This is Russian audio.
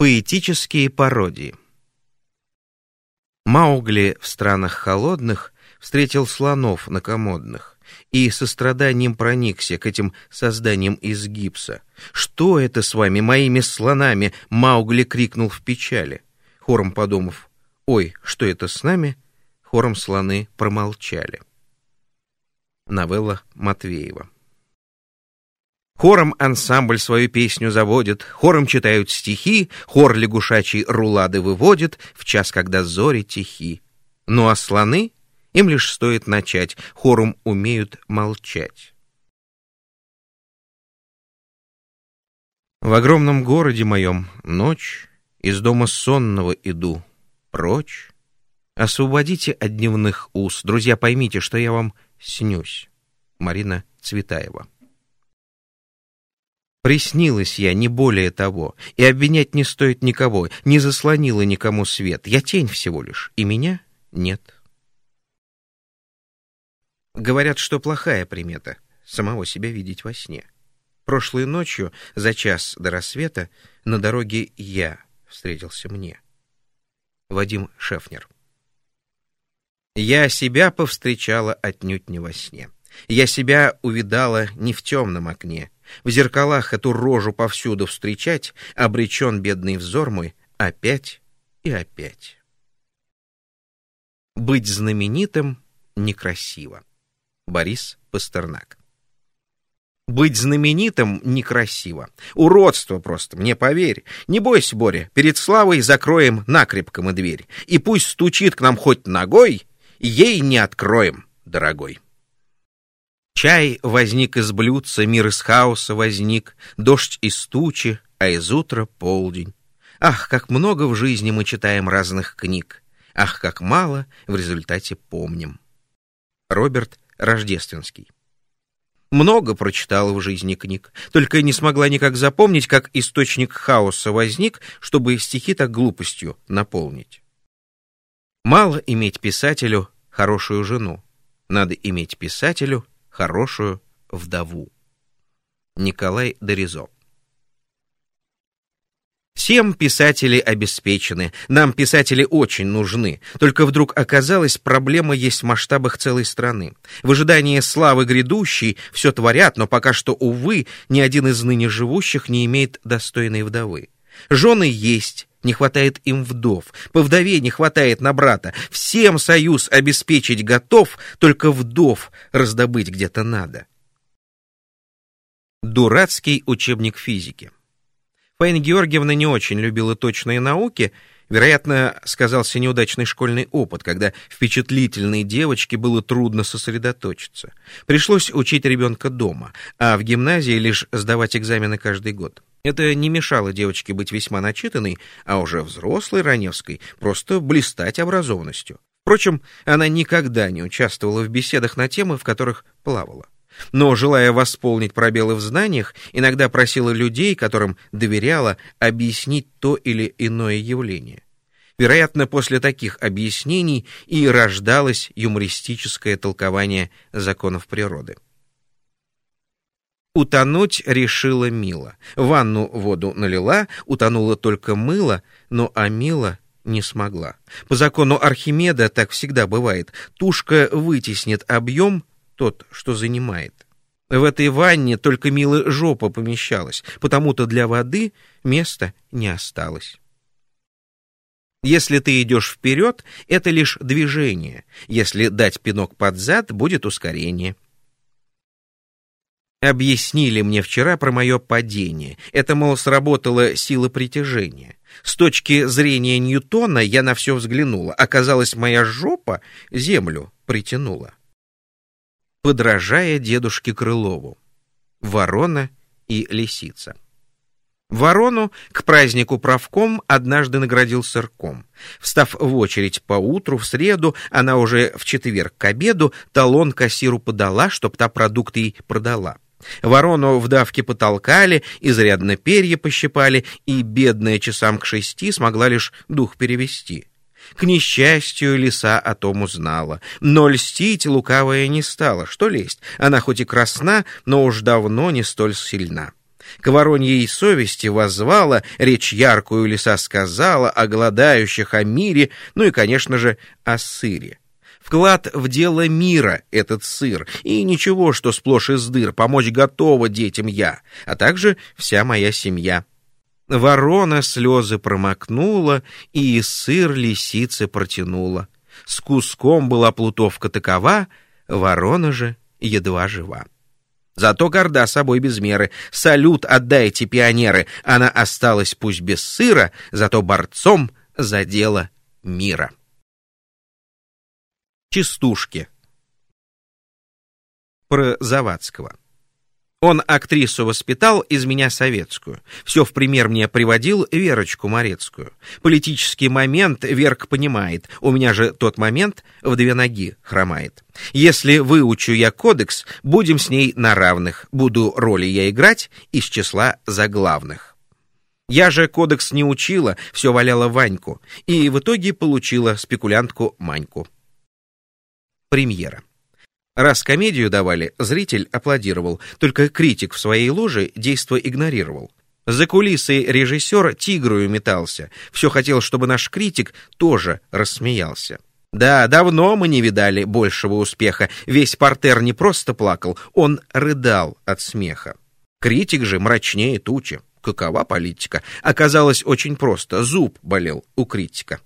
Поэтические пародии Маугли в странах холодных встретил слонов на комодных и состраданием проникся к этим созданиям из гипса. «Что это с вами, моими слонами?» — Маугли крикнул в печали. Хором подумав, «Ой, что это с нами?» Хором слоны промолчали. Новелла Матвеева Хором ансамбль свою песню заводит, хором читают стихи, хор лягушачий рулады выводит в час, когда зори тихи. Ну а слоны, им лишь стоит начать, хором умеют молчать. В огромном городе моем ночь, из дома сонного иду, прочь. Освободите от дневных уз, друзья, поймите, что я вам снюсь. Марина Цветаева Приснилась я, не более того, и обвинять не стоит никого, не заслонила никому свет. Я тень всего лишь, и меня нет. Говорят, что плохая примета — самого себя видеть во сне. Прошлой ночью, за час до рассвета, на дороге я встретился мне. Вадим Шефнер Я себя повстречала отнюдь не во сне. Я себя увидала не в темном окне, в зеркалах эту рожу повсюду встречать, обречен бедный взор мой опять и опять. Быть знаменитым некрасиво. Борис Пастернак быть знаменитым некрасиво. Уродство просто, мне поверь. Не бойся, Боря, перед славой закроем накрепко мы дверь. И пусть стучит к нам хоть ногой, ей не откроем, дорогой. Чай возник из блюдца, мир из хаоса возник, дождь из тучи, а из утра полдень. Ах, как много в жизни мы читаем разных книг, ах, как мало в результате помним. Роберт Рождественский много прочитала в жизни книг, только не смогла никак запомнить, как источник хаоса возник, чтобы стихи так глупостью наполнить. Мало иметь писателю хорошую жену, надо иметь писателю хорошую вдову. Николай Доризо Всем писатели обеспечены, нам писатели очень нужны. Только вдруг оказалось, проблема есть в масштабах целой страны. В ожидании славы грядущей все творят, но пока что, увы, ни один из ныне живущих не имеет достойной вдовы. Жены есть, не хватает им вдов, по вдове не хватает на брата. Всем союз обеспечить готов, только вдов раздобыть где-то надо. Дурацкий учебник физики. Фаина Георгиевна не очень любила точные науки, вероятно, сказался неудачный школьный опыт, когда впечатлительной девочке было трудно сосредоточиться. Пришлось учить ребенка дома, а в гимназии лишь сдавать экзамены каждый год. Это не мешало девочке быть весьма начитанной, а уже взрослой Раневской просто блистать образованностью. Впрочем, она никогда не участвовала в беседах на темы, в которых плавала но, желая восполнить пробелы в знаниях, иногда просила людей, которым доверяла, объяснить то или иное явление. Вероятно, после таких объяснений и рождалось юмористическое толкование законов природы. Утонуть решила Мила. Ванну воду налила, утонула только мыло, но а Мила не смогла. По закону Архимеда так всегда бывает. Тушка вытеснит объем, тот, что занимает. В этой ванне только милая жопа помещалась, потому-то для воды места не осталось. Если ты идешь вперед, это лишь движение. Если дать пинок под зад, будет ускорение. Объяснили мне вчера про мое падение. Это, мол, сработала сила притяжения. С точки зрения Ньютона я на все взглянула. Оказалось, моя жопа землю притянула подражая дедушке Крылову. Ворона и лисица. Ворону к празднику правком однажды наградил сырком. Встав в очередь по утру в среду, она уже в четверг к обеду талон кассиру подала, чтоб та продукты ей продала. Ворону в давке потолкали, изрядно перья пощипали, и бедная часам к шести смогла лишь дух перевести. К несчастью, лиса о том узнала. Но льстить лукавая не стала. Что лесть? Она хоть и красна, но уж давно не столь сильна. К вороньей совести воззвала, речь яркую леса сказала о голодающих, о мире, ну и, конечно же, о сыре. Вклад в дело мира этот сыр, и ничего, что сплошь из дыр, помочь готова детям я, а также вся моя семья. Ворона слезы промокнула, и сыр лисице протянула. С куском была плутовка такова, ворона же едва жива. Зато горда собой без меры. Салют отдайте, пионеры. Она осталась пусть без сыра, зато борцом за дело мира. Частушки. Про Завадского. Он актрису воспитал, из меня советскую. Все в пример мне приводил Верочку Морецкую. Политический момент Верк понимает, у меня же тот момент в две ноги хромает. Если выучу я кодекс, будем с ней на равных. Буду роли я играть из числа заглавных. Я же кодекс не учила, все валяла Ваньку, и в итоге получила спекулянтку Маньку. Премьера. Раз комедию давали, зритель аплодировал, только критик в своей ложе действо игнорировал. За кулисой режиссер тигрую метался, все хотел, чтобы наш критик тоже рассмеялся. Да, давно мы не видали большего успеха, весь портер не просто плакал, он рыдал от смеха. Критик же мрачнее тучи. Какова политика? Оказалось очень просто, зуб болел у критика.